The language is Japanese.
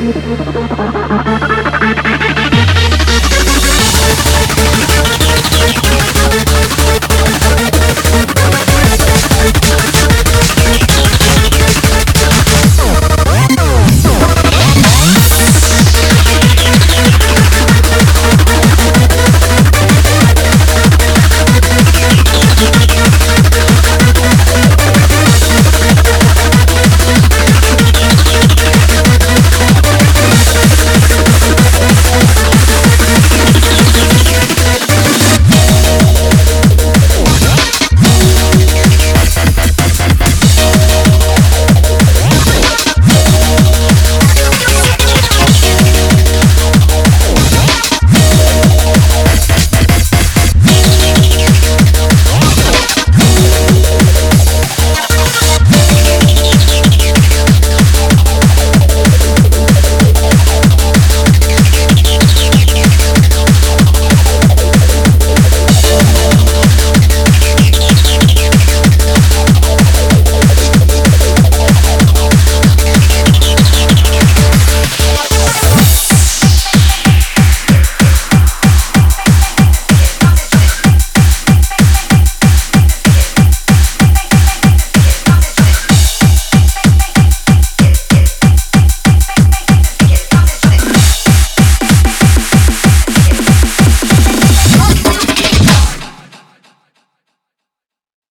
ハハハハ!